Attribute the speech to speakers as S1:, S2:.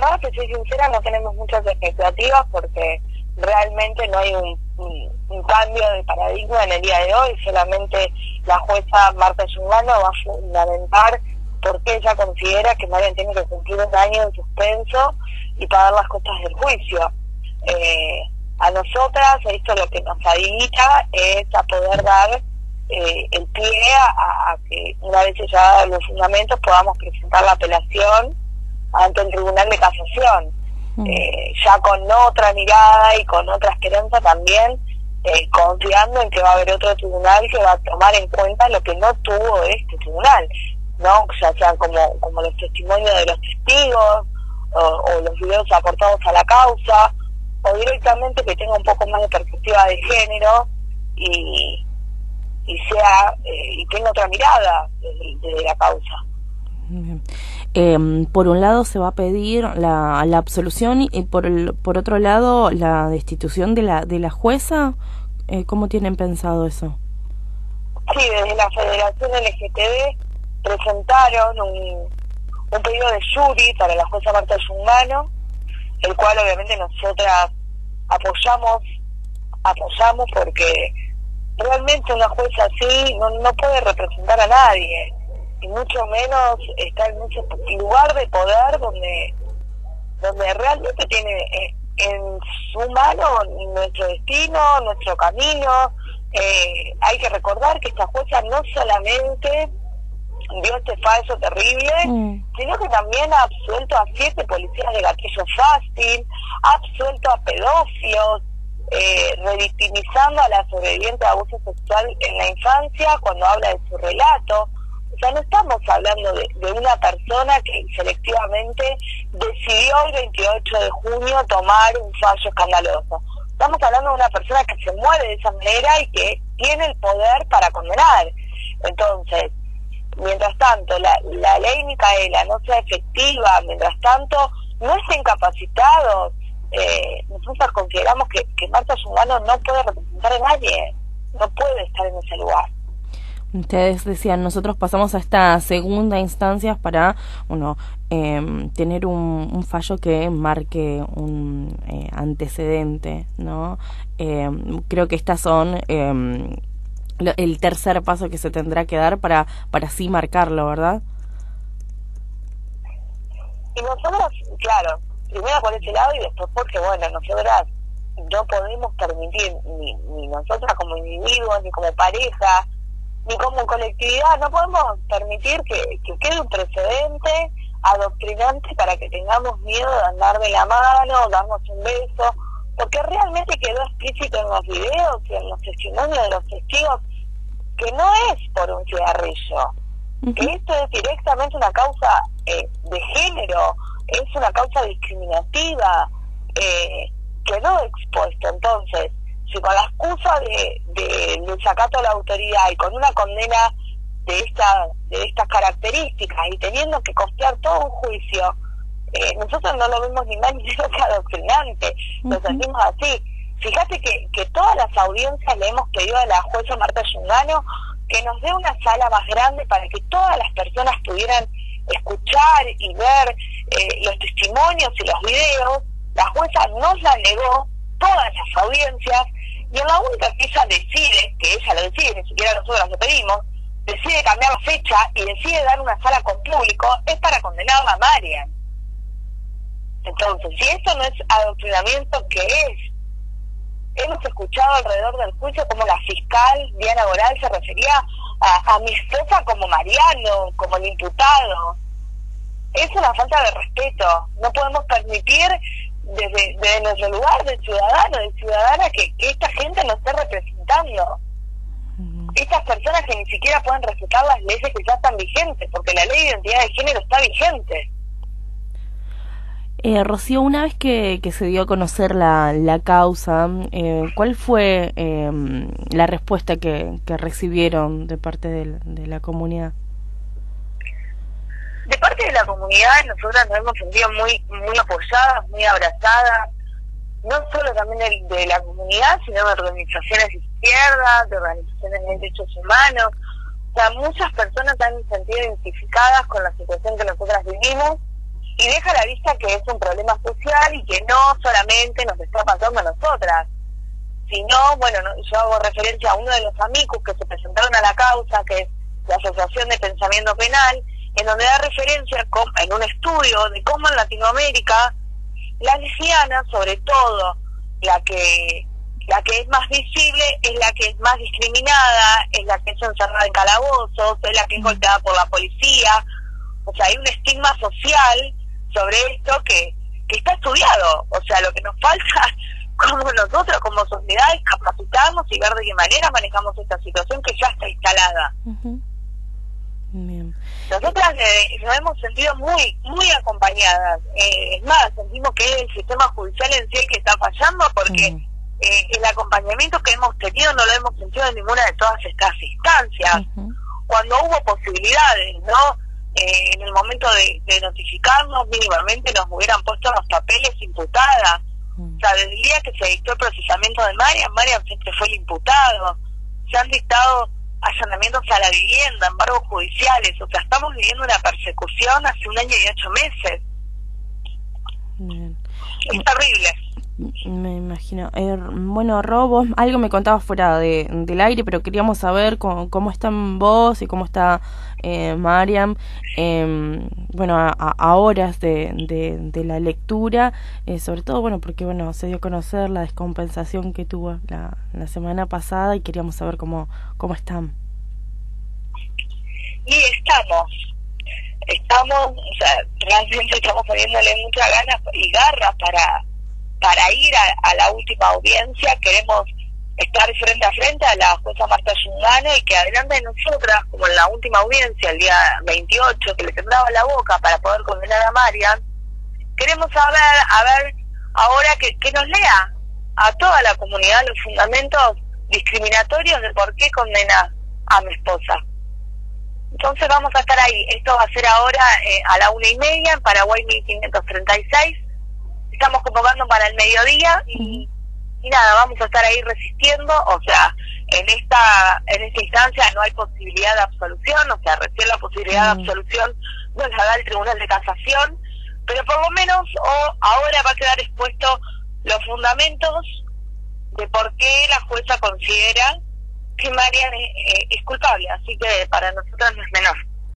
S1: verdad, que soy sincera, no tenemos muchas expectativas porque realmente no hay un, cambio de paradigma en el día de hoy, solamente la jueza Marta Yungano va a fundamentar por qué ella considera que Marian tiene que cumplir un año de suspenso y pagar las costas del juicio. Eh, a nosotras esto lo que nos habilita es a poder dar eh, el pie a, que una vez ya los fundamentos podamos presentar la apelación ante el Tribunal de Casación, mm. eh, ya con otra mirada y con otra esperanza también, eh, confiando en que va a haber otro tribunal que va a tomar en cuenta lo que no tuvo este tribunal, no ya sean como, como los testimonios de los testigos o, o los videos aportados a la causa, o directamente que tenga un poco más de perspectiva de género y, y sea eh, y tenga otra mirada de, la causa.
S2: Eh, por un lado se va a pedir la, la absolución y por, el, por otro lado la destitución de la, de la jueza. Eh, ¿Cómo tienen pensado eso?
S1: Sí, desde la Federación LGTB presentaron un, pedido de jury para la jueza Marta Yungano, el cual obviamente nosotras apoyamos, apoyamos porque realmente una jueza así no, no puede representar a nadie, y mucho menos está en mucho lugar de poder donde, donde realmente tiene eh, en su mano nuestro destino, nuestro camino. Eh, hay que recordar que esta jueza no solamente dio este falso terrible, mm. sino que también ha absuelto a siete policías de gatillo fácil, ha absuelto a pedófilos, eh, revictimizando a la sobreviviente de abuso sexual en la infancia cuando habla de su relato. Sea, no estamos hablando de, de una persona que selectivamente decidió el 28 de junio tomar un fallo escandaloso. Estamos hablando de una persona que se muere de esa manera y que tiene el poder para condenar. Entonces, mientras tanto la, la ley Micaela no sea efectiva, mientras tanto no estén capacitados, eh, nosotros consideramos que, que Marta Zungano no puede representar a nadie, no puede estar en ese lugar.
S2: Ustedes decían, nosotros pasamos a esta segunda instancia para, bueno, eh, tener un, fallo que marque un eh, antecedente, ¿no? Eh, creo que estas son eh, el tercer paso que se tendrá que dar para, para así marcarlo, ¿verdad?
S1: Y nosotros, claro, primero por ese lado y después porque, bueno, nosotras no podemos permitir, ni, ni nosotras como individuos, ni como pareja, ni como colectividad, no podemos permitir que, que quede un precedente adoctrinante para que tengamos miedo de andar de la mano, darnos un beso, porque realmente quedó explícito en los videos y en los testimonios de los testigos que no es por un cigarrillo, que esto es directamente una causa eh, de género, es una causa discriminativa, eh, quedó expuesto. Entonces, si con la excusa de, de desacato a la autoridad y con una condena de, esta, de estas características y teniendo que costear todo un juicio, eh, nosotros no lo vemos ni más ni menos que adoctrinante, lo sentimos así. Fíjate que, que todas las audiencias le hemos pedido a la jueza Marta Yungano que nos dé una sala más grande para que todas las personas pudieran escuchar y ver eh, los testimonios y los videos. La jueza nos la negó todas las audiencias y en la única que ella decide, que ella lo decide, ni siquiera nosotros lo pedimos, decide cambiar la fecha y decide dar una sala con público, es para condenar a Marian. Entonces, si esto no es adoctrinamiento, ¿qué es? Hemos escuchado alrededor del juicio como la fiscal Diana Boral se refería a, mi esposa como Mariano, como el imputado. Es una falta de respeto. No podemos permitir desde, desde nuestro lugar de ciudadano, de ciudadana, que, que esta gente nos esté representando. Estas personas que ni siquiera pueden respetar las leyes que ya están vigentes, porque la ley de identidad de género está vigente.
S2: Eh, Rocío, una vez que, que, se dio a conocer la, la causa, eh, ¿cuál fue eh, la respuesta que, que, recibieron de parte de, de, la comunidad?
S1: De parte de la comunidad, nosotras nos hemos sentido muy muy apoyadas, muy abrazadas, no solo también de, de la comunidad, sino de organizaciones de izquierda, de organizaciones de derechos humanos. O sea, muchas personas han sentido identificadas con la situación que nosotras vivimos y deja a la vista que es un problema social y que no solamente nos está pasando a nosotras, sino, bueno, yo hago referencia a uno de los amigos que se presentaron a la causa, que es la Asociación de Pensamiento Penal, en donde da referencia en un estudio de cómo en Latinoamérica la lesbiana, sobre todo la que la que es más visible es la que es más discriminada, es la que es encerrada en calabozos, es la que es golpeada por la policía. O sea, hay un estigma social sobre esto que, que está estudiado. O sea, lo que nos falta como nosotros como sociedad es capacitarnos y ver de qué manera manejamos esta situación que ya está instalada. Nosotras eh, nos hemos sentido muy muy acompañadas. Eh, es más, sentimos que es el sistema judicial en sí el que está fallando porque eh, el acompañamiento que hemos tenido no lo hemos sentido en ninguna de todas estas instancias. Cuando hubo posibilidades, ¿no? en el momento de, de, notificarnos, mínimamente nos hubieran puesto los papeles imputadas. O sea, desde el día que se dictó el procesamiento de Marian, Marian siempre fue el imputado. Se han dictado allanamientos a la vivienda, embargos judiciales, o sea, estamos viviendo una persecución hace un año y ocho meses. Es terrible.
S2: Me imagino. Eh, bueno, Robo, algo me contabas fuera de, del aire, pero queríamos saber cómo, están vos y cómo está eh, Mariam, em, bueno, a, horas de, de, la lectura, eh, sobre todo, bueno, porque, bueno, se dio a conocer la descompensación que tuvo la, la semana pasada y queríamos saber cómo, cómo están.
S1: Y estamos, estamos, o sea, realmente estamos poniéndole muchas ganas y garras para para ir a, la última audiencia queremos estar frente a frente a la jueza Marta Yungano y que adelante de nosotras, como en la última audiencia, el día 28, que le temblaba la boca para poder condenar a Marian, queremos saber, a ver, ahora que, que nos lea a toda la comunidad los fundamentos discriminatorios de por qué condena a mi esposa. Entonces vamos a estar ahí. Esto va a ser ahora eh, a la una y media en Paraguay 1536 estamos convocando para el mediodía y, nada, vamos a estar ahí resistiendo, o sea, en esta en esta instancia no hay posibilidad de absolución, o sea, recién la posibilidad de absolución nos la da el Tribunal de Casación, pero por lo menos o ahora va a quedar expuesto los fundamentos de por qué la jueza considera que Marian es, es culpable, así que para nosotros no es menor.